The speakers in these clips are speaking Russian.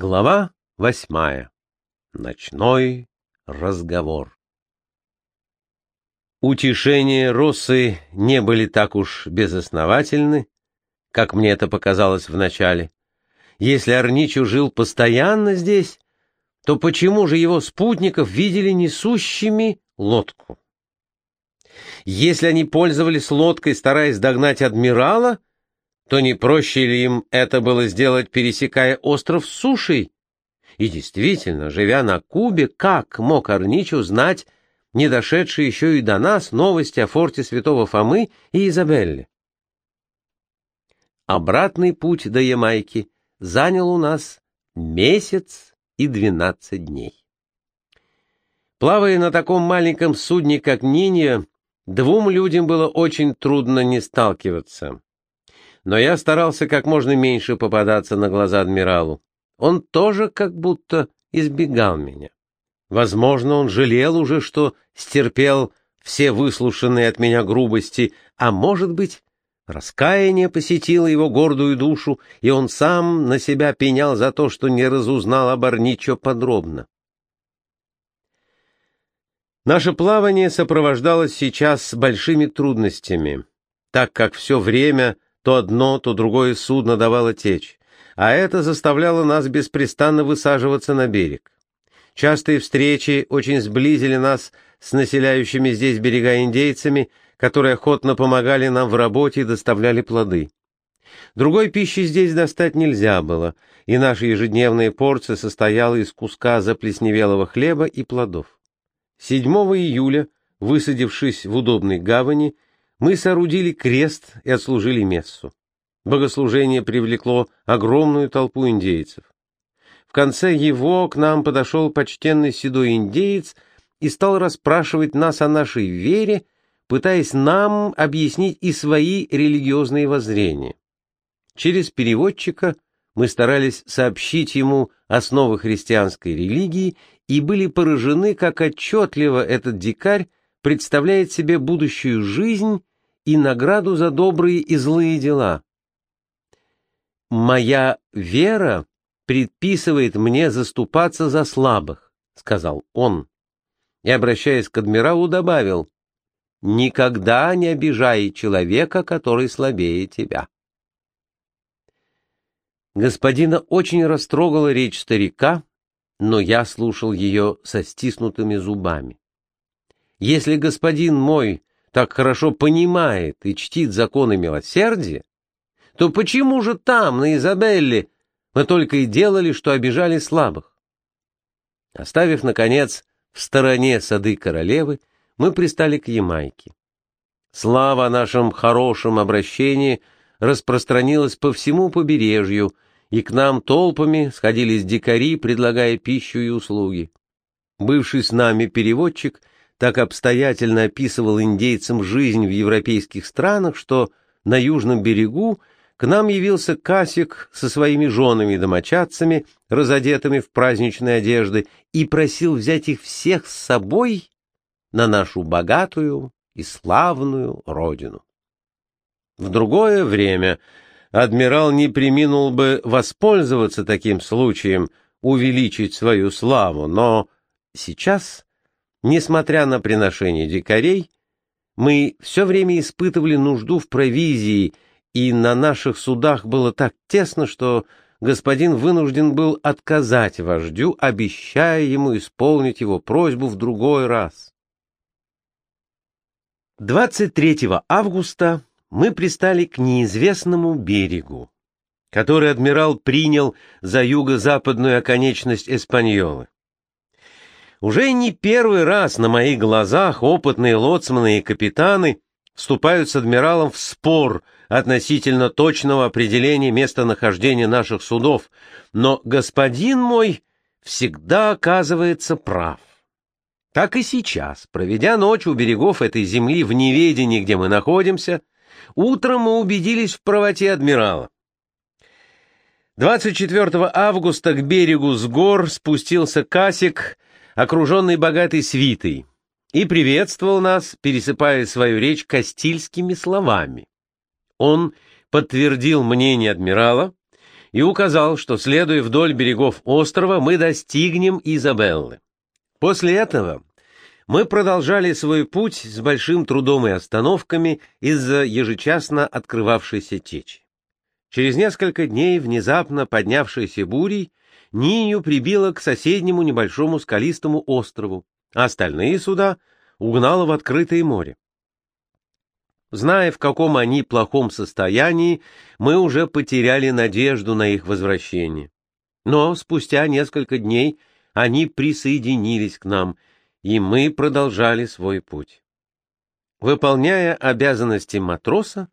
Глава восьмая. Ночной разговор. Утешения Россы не были так уж безосновательны, как мне это показалось вначале. Если Арничу жил постоянно здесь, то почему же его спутников видели несущими лодку? Если они пользовались лодкой, стараясь догнать адмирала, то не проще ли им это было сделать, пересекая остров сушей? И действительно, живя на Кубе, как мог Арнич узнать не дошедшие еще и до нас новости о форте Святого Фомы и Изабелле? Обратный путь до Ямайки занял у нас месяц и двенадцать дней. Плавая на таком маленьком судне, как Нинья, двум людям было очень трудно не сталкиваться но я старался как можно меньше попадаться на глаза адмиралу. Он тоже как будто избегал меня. Возможно, он жалел уже, что стерпел все выслушанные от меня грубости, а может быть, раскаяние посетило его гордую душу, и он сам на себя пенял за то, что не разузнал об Арничо подробно. Наше плавание сопровождалось сейчас большими трудностями, так как все время то одно, то другое судно давало течь, а это заставляло нас беспрестанно высаживаться на берег. Частые встречи очень сблизили нас с населяющими здесь берега индейцами, которые охотно помогали нам в работе и доставляли плоды. Другой пищи здесь достать нельзя было, и наша ежедневная порция состояла из куска заплесневелого хлеба и плодов. 7 июля, высадившись в удобной гавани, мы соорудили крест и отслужили мессу. Богослужение привлекло огромную толпу индейцев. В конце его к нам подошел почтенный седой индеец и стал расспрашивать нас о нашей вере, пытаясь нам объяснить и свои религиозные воззрения. Через переводчика мы старались сообщить ему основы христианской религии и были поражены, как отчетливо этот дикарь представляет себе будущую жизнь и награду за добрые и злые дела. «Моя вера предписывает мне заступаться за слабых», — сказал он, и, обращаясь к адмиралу, добавил, «Никогда не обижай человека, который слабее тебя». Господина очень растрогала речь старика, но я слушал ее со стиснутыми зубами. Если господин мой так хорошо понимает и чтит законы милосердия, то почему же там, на Изабелле, мы только и делали, что обижали слабых? Оставив, наконец, в стороне сады королевы, мы пристали к Ямайке. Слава о нашем хорошем обращении распространилась по всему побережью, и к нам толпами сходились дикари, предлагая пищу и услуги. Бывший с нами переводчик — так обстоятельно описывал индейцам жизнь в европейских странах, что на южном берегу к нам явился Касик со своими женами и домочадцами, разодетыми в праздничные одежды, и просил взять их всех с собой на нашу богатую и славную родину. В другое время адмирал не приминул бы воспользоваться таким случаем, увеличить свою славу, но сейчас Несмотря на приношение дикарей, мы все время испытывали нужду в провизии, и на наших судах было так тесно, что господин вынужден был отказать вождю, обещая ему исполнить его просьбу в другой раз. 23 августа мы пристали к неизвестному берегу, который адмирал принял за юго-западную оконечность Эспаньолы. Уже не первый раз на моих глазах опытные лоцманы и капитаны вступают с адмиралом в спор относительно точного определения местонахождения наших судов, но господин мой всегда оказывается прав. Так и сейчас, проведя ночь у берегов этой земли в неведении, где мы находимся, утром мы убедились в правоте адмирала. 24 августа к берегу с гор спустился Касик окруженный богатой свитой, и приветствовал нас, пересыпая свою речь кастильскими словами. Он подтвердил мнение адмирала и указал, что, следуя вдоль берегов острова, мы достигнем Изабеллы. После этого мы продолжали свой путь с большим трудом и остановками из-за ежечасно открывавшейся течи. Через несколько дней внезапно поднявшейся бурей Нинью прибило к соседнему небольшому скалистому острову, а остальные суда угнало в открытое море. Зная, в каком они плохом состоянии, мы уже потеряли надежду на их возвращение. Но спустя несколько дней они присоединились к нам, и мы продолжали свой путь. Выполняя обязанности матроса,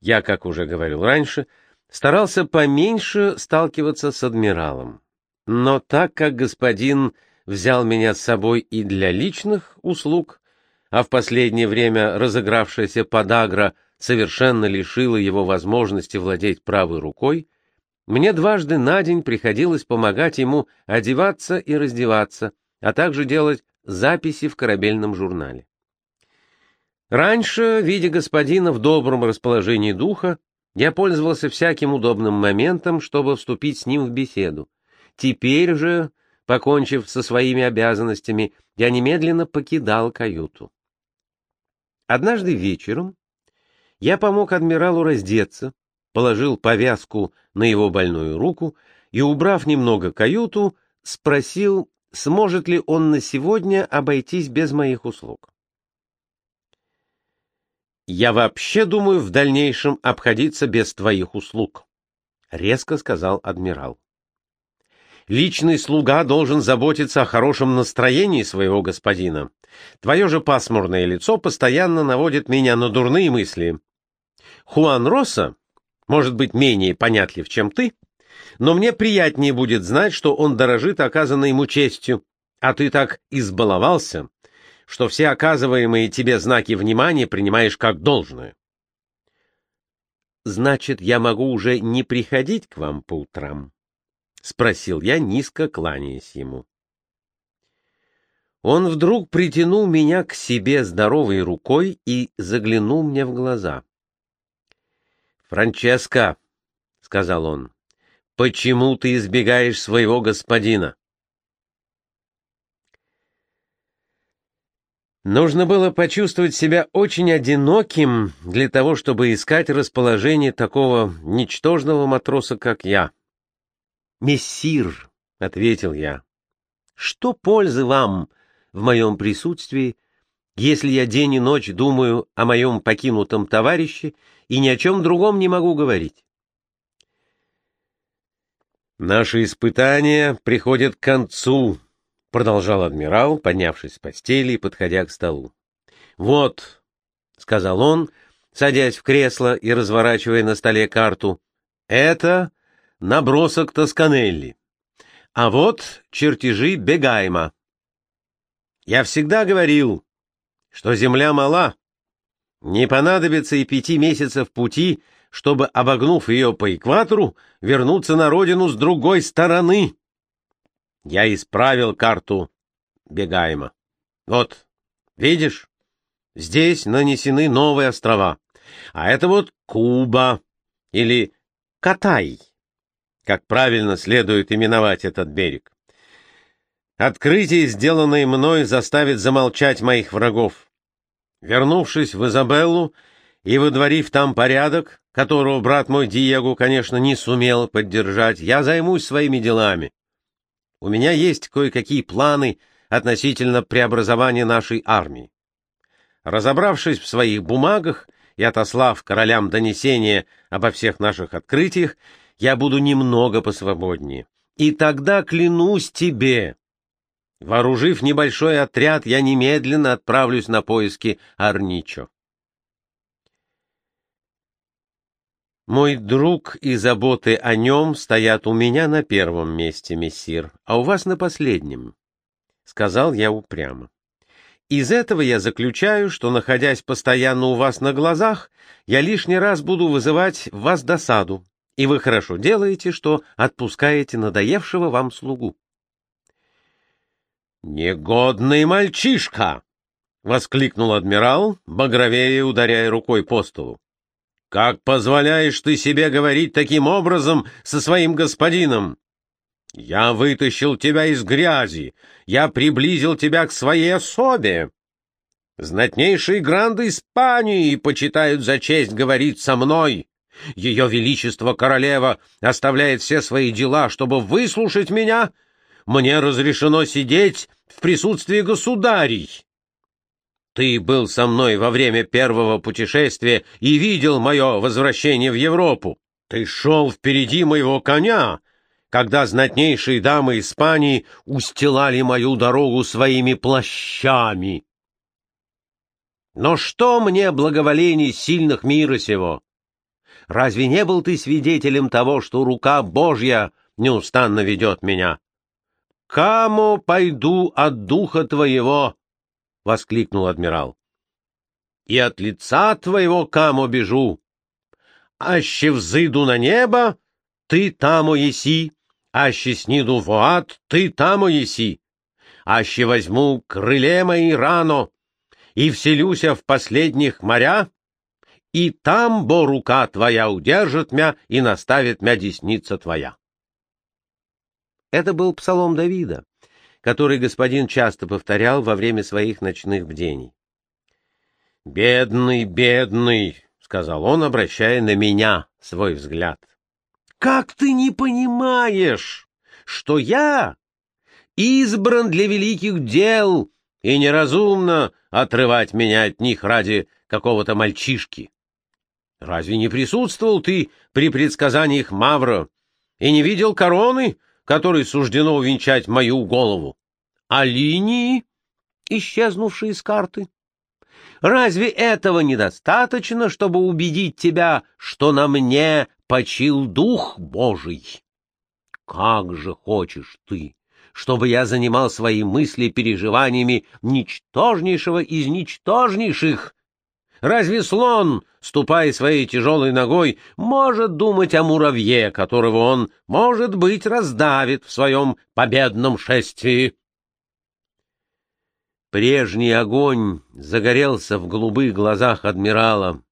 я, как уже говорил раньше, старался поменьше сталкиваться с адмиралом. Но так как господин взял меня с собой и для личных услуг, а в последнее время разыгравшаяся подагра совершенно лишила его возможности владеть правой рукой, мне дважды на день приходилось помогать ему одеваться и раздеваться, а также делать записи в корабельном журнале. Раньше, видя господина в добром расположении духа, я пользовался всяким удобным моментом, чтобы вступить с ним в беседу. Теперь же, покончив со своими обязанностями, я немедленно покидал каюту. Однажды вечером я помог адмиралу раздеться, положил повязку на его больную руку и, убрав немного каюту, спросил, сможет ли он на сегодня обойтись без моих услуг. «Я вообще думаю в дальнейшем обходиться без твоих услуг», — резко сказал адмирал. Личный слуга должен заботиться о хорошем настроении своего господина. Твое же пасмурное лицо постоянно наводит меня на дурные мысли. Хуан Росса может быть менее понятлив, чем ты, но мне приятнее будет знать, что он дорожит оказанной ему честью, а ты так избаловался, что все оказываемые тебе знаки внимания принимаешь как должное. Значит, я могу уже не приходить к вам по утрам? — спросил я, низко кланяясь ему. Он вдруг притянул меня к себе здоровой рукой и заглянул мне в глаза. «Франческо», — сказал он, — «почему ты избегаешь своего господина?» Нужно было почувствовать себя очень одиноким для того, чтобы искать расположение такого ничтожного матроса, как я. «Мессир», — ответил я, — «что пользы вам в моем присутствии, если я день и ночь думаю о моем покинутом товарище и ни о чем другом не могу говорить?» «Наши испытания приходят к концу», — продолжал адмирал, поднявшись с постели и подходя к столу. «Вот», — сказал он, садясь в кресло и разворачивая на столе карту, — «это набросок Тосканелли. А вот чертежи Бегайма. Я всегда говорил, что земля мала. Не понадобится и пяти месяцев пути, чтобы, обогнув ее по экватору, вернуться на родину с другой стороны. Я исправил карту Бегайма. Вот, видишь, здесь нанесены новые острова. А это вот Куба или Катай как правильно следует именовать этот берег. Открытие, сделанное мной, заставит замолчать моих врагов. Вернувшись в Изабеллу и выдворив там порядок, которого брат мой Диего, конечно, не сумел поддержать, я займусь своими делами. У меня есть кое-какие планы относительно преобразования нашей армии. Разобравшись в своих бумагах и отослав королям донесение обо всех наших открытиях, я буду немного посвободнее. И тогда клянусь тебе, вооружив небольшой отряд, я немедленно отправлюсь на поиски Арничо. Мой друг и заботы о нем стоят у меня на первом месте, мессир, а у вас на последнем, — сказал я упрямо. Из этого я заключаю, что, находясь постоянно у вас на глазах, я лишний раз буду вызывать в вас досаду, и вы хорошо делаете, что отпускаете надоевшего вам слугу. «Негодный мальчишка!» — воскликнул адмирал, багровее ударяя рукой по столу. Как позволяешь ты себе говорить таким образом со своим господином? Я вытащил тебя из грязи, я приблизил тебя к своей особе. Знатнейшие гранды Испании почитают за честь говорить со мной. Ее Величество Королева оставляет все свои дела, чтобы выслушать меня. Мне разрешено сидеть в присутствии государей. Ты был со мной во время первого путешествия и видел мое возвращение в Европу. Ты шел впереди моего коня, когда знатнейшие дамы Испании устилали мою дорогу своими плащами. Но что мне благоволений сильных мира сего? Разве не был ты свидетелем того, что рука Божья неустанно ведет меня? «Камо пойду от духа твоего!» — воскликнул адмирал. «И от лица твоего, Камо, бежу! Аще взыду на небо, ты тамо еси, аще сниду в ад, ты тамо еси, аще возьму крыле мои рано и вселюся в последних моря, и там, бо рука твоя удержит мя и наставит мя десница твоя». Это был псалом Давида, который господин часто повторял во время своих ночных бдений. «Бедный, бедный!» — сказал он, обращая на меня свой взгляд. «Как ты не понимаешь, что я избран для великих дел, и неразумно отрывать меня от них ради какого-то мальчишки? Разве не присутствовал ты при предсказаниях Мавра и не видел короны, которой суждено увенчать мою голову, а линии, исчезнувшие с карты. Разве этого недостаточно, чтобы убедить тебя, что на мне почил Дух Божий? Как же хочешь ты, чтобы я занимал свои мысли переживаниями ничтожнейшего из ничтожнейших, Разве слон, ступая своей тяжелой ногой, может думать о муравье, которого он, может быть, раздавит в своем победном шествии? Прежний огонь загорелся в голубых глазах адмирала.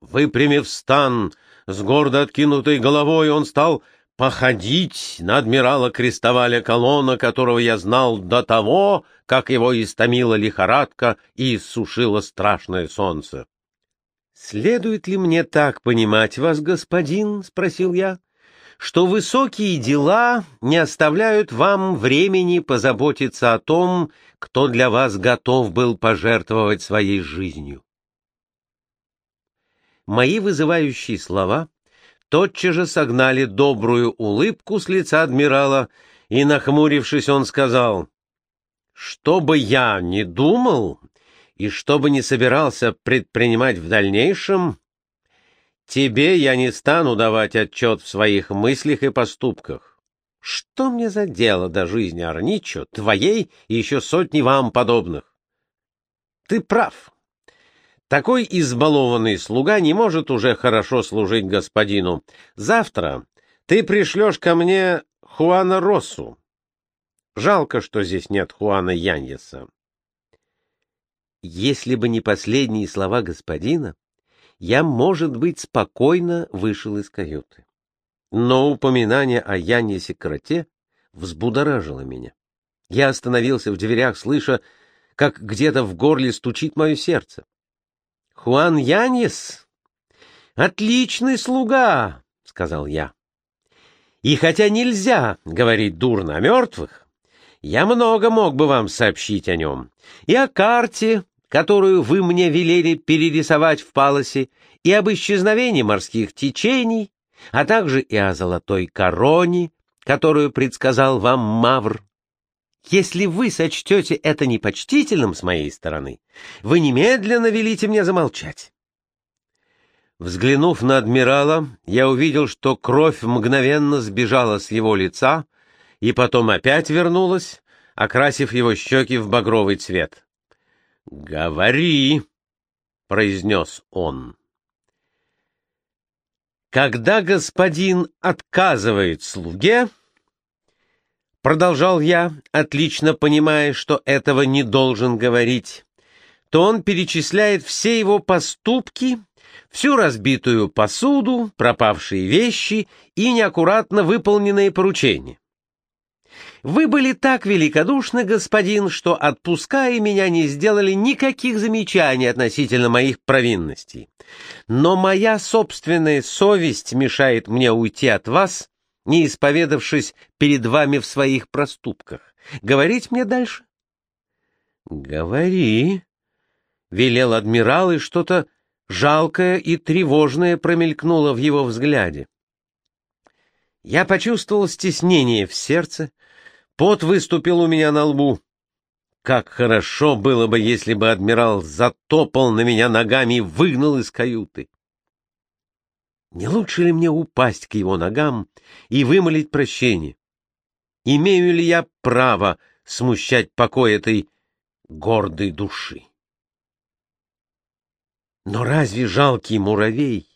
Выпрямив стан, с гордо откинутой головой он стал походить на адмирала Крестоваля Колона, которого я знал до того, как его истомила лихорадка и иссушило страшное солнце. — Следует ли мне так понимать вас, господин? — спросил я. — Что высокие дела не оставляют вам времени позаботиться о том, кто для вас готов был пожертвовать своей жизнью. Мои вызывающие слова тотчас же согнали добрую улыбку с лица адмирала, и, нахмурившись, он сказал, «Что бы я ни думал и что бы ни собирался предпринимать в дальнейшем, тебе я не стану давать отчет в своих мыслях и поступках. Что мне за дело до жизни Арничо, твоей и еще сотни вам подобных? Ты прав, такой избалованный слуга не может уже хорошо служить господину. Завтра ты пришлешь ко мне Хуана Россу. Жалко, что здесь нет Хуана Яньеса. Если бы не последние слова господина, я, может быть, спокойно вышел из каюты. Но упоминание о Яньесе Кроте взбудоражило меня. Я остановился в дверях, слыша, как где-то в горле стучит мое сердце. Хуан Янис — отличный слуга, — сказал я. И хотя нельзя говорить дурно о мертвых, я много мог бы вам сообщить о нем. И о карте, которую вы мне велели перерисовать в Палосе, и об исчезновении морских течений, а также и о золотой короне, которую предсказал вам Мавр. Если вы сочтете это непочтительным с моей стороны, вы немедленно велите мне замолчать. Взглянув на адмирала, я увидел, что кровь мгновенно сбежала с его лица и потом опять вернулась, окрасив его щеки в багровый цвет. «Говори!» — произнес он. «Когда господин отказывает слуге...» Продолжал я, отлично понимая, что этого не должен говорить, то он перечисляет все его поступки, всю разбитую посуду, пропавшие вещи и неаккуратно выполненные поручения. Вы были так великодушны, господин, что, отпуская меня, не сделали никаких замечаний относительно моих провинностей. Но моя собственная совесть мешает мне уйти от вас, не исповедавшись перед вами в своих проступках. Говорить мне дальше? — Говори, — велел адмирал, и что-то жалкое и тревожное промелькнуло в его взгляде. Я почувствовал стеснение в сердце, — Пот выступил у меня на лбу. Как хорошо было бы, если бы адмирал затопал на меня ногами и выгнал из каюты. Не лучше ли мне упасть к его ногам и вымолить прощение? Имею ли я право смущать покой этой гордой души? Но разве жалкий муравей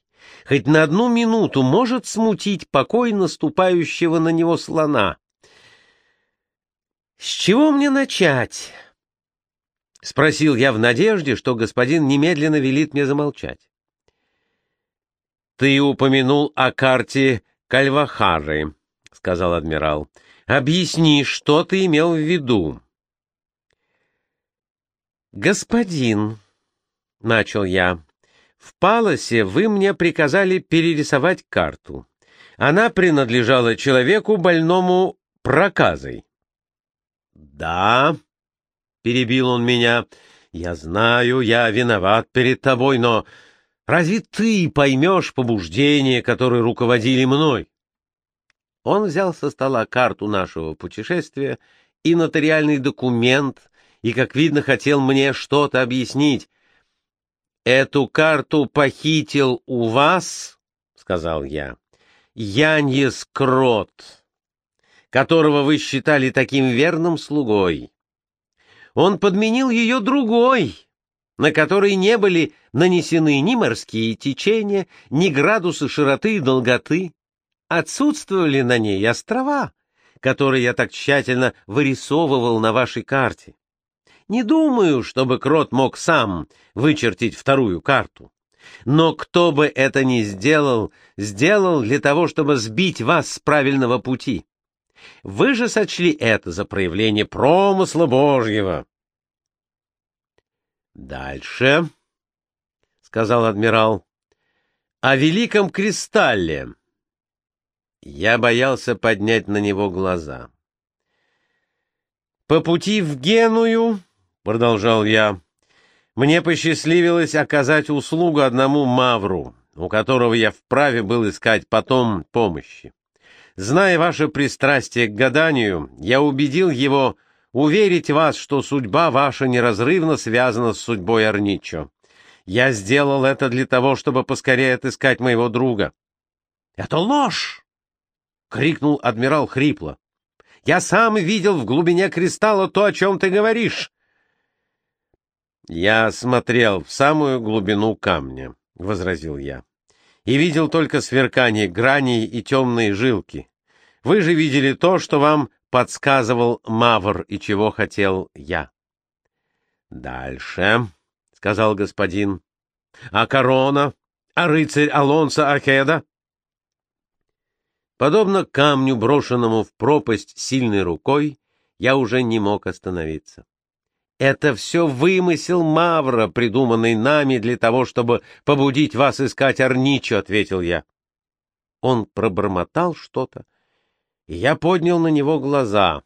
хоть на одну минуту может смутить покой наступающего на него слона? «С чего мне начать?» — спросил я в надежде, что господин немедленно велит мне замолчать. «Ты упомянул о карте Кальвахары», — сказал адмирал. «Объясни, что ты имел в виду?» «Господин», — начал я, — «в Паласе вы мне приказали перерисовать карту. Она принадлежала человеку, больному проказой. «Да», — перебил он меня, — «я знаю, я виноват перед тобой, но разве ты поймешь побуждения, которые руководили мной?» Он взял со стола карту нашего путешествия и нотариальный документ, и, как видно, хотел мне что-то объяснить. «Эту карту похитил у вас», — сказал я, — «Яньес Крот» которого вы считали таким верным слугой. Он подменил ее другой, на которой не были нанесены ни морские течения, ни градусы широты и долготы. Отсутствовали на ней острова, которые я так тщательно вырисовывал на вашей карте. Не думаю, чтобы Крот мог сам вычертить вторую карту. Но кто бы это ни сделал, сделал для того, чтобы сбить вас с правильного пути. Вы же сочли это за проявление промысла Божьего. Дальше, — сказал адмирал, — о великом кристалле. Я боялся поднять на него глаза. По пути в Геную, — продолжал я, — мне посчастливилось оказать услугу одному мавру, у которого я вправе был искать потом помощи. Зная ваше пристрастие к гаданию, я убедил его уверить вас, что судьба ваша неразрывно связана с судьбой Арничо. Я сделал это для того, чтобы поскорее отыскать моего друга. — Это ложь! — крикнул адмирал хрипло. — Я сам видел в глубине кристалла то, о чем ты говоришь. Я смотрел в самую глубину камня, — возразил я и видел только сверкание граней и темные жилки. Вы же видели то, что вам подсказывал Мавр и чего хотел я. — Дальше, — сказал господин. — А корона? А рыцарь Алонсо Археда? Подобно камню, брошенному в пропасть сильной рукой, я уже не мог остановиться. Это все вымысел Мавра, придуманный нами для того, чтобы побудить вас искать Арничо, — ответил я. Он пробормотал что-то, и я поднял на него глаза.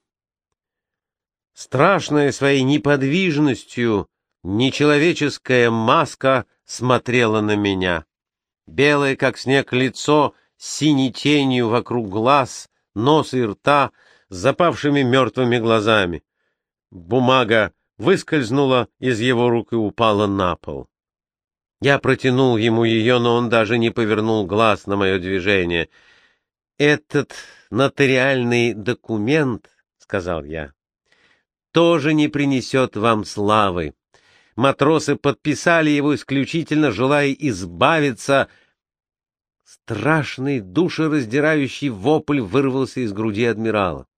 Страшная своей неподвижностью, нечеловеческая маска смотрела на меня. Белое, как снег, лицо с синей тенью вокруг глаз, носа и рта, с запавшими мертвыми глазами. Бумага выскользнула из его рук и упала на пол. Я протянул ему ее, но он даже не повернул глаз на мое движение. «Этот нотариальный документ, — сказал я, — тоже не принесет вам славы. Матросы подписали его исключительно, желая избавиться. Страшный душераздирающий вопль вырвался из груди адмирала.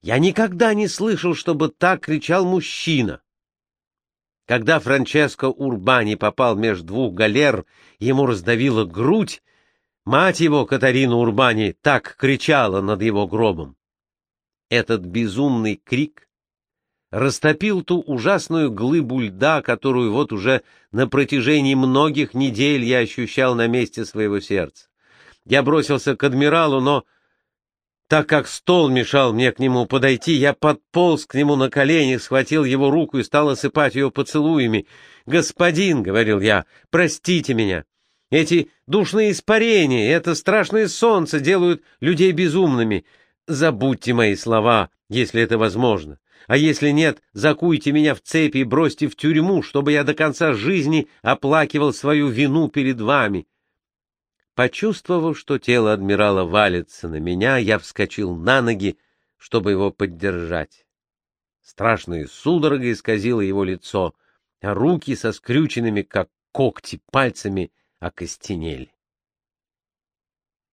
Я никогда не слышал, чтобы так кричал мужчина. Когда Франческо Урбани попал между двух галер, ему раздавила грудь, мать его, Катарина Урбани, так кричала над его гробом. Этот безумный крик растопил ту ужасную глыбу льда, которую вот уже на протяжении многих недель я ощущал на месте своего сердца. Я бросился к адмиралу, но так как стол мешал мне к нему подойти, я подполз к нему на коленях, схватил его руку и стал осыпать ее поцелуями. «Господин», — говорил я, — «простите меня. Эти душные испарения, это страшное солнце делают людей безумными. Забудьте мои слова, если это возможно. А если нет, закуйте меня в цепи и бросьте в тюрьму, чтобы я до конца жизни оплакивал свою вину перед вами. Почувствовав, что тело адмирала валится на меня, я вскочил на ноги, чтобы его поддержать. Страшная судорога исказила его лицо, а руки со скрюченными, как когти, пальцами окостенели.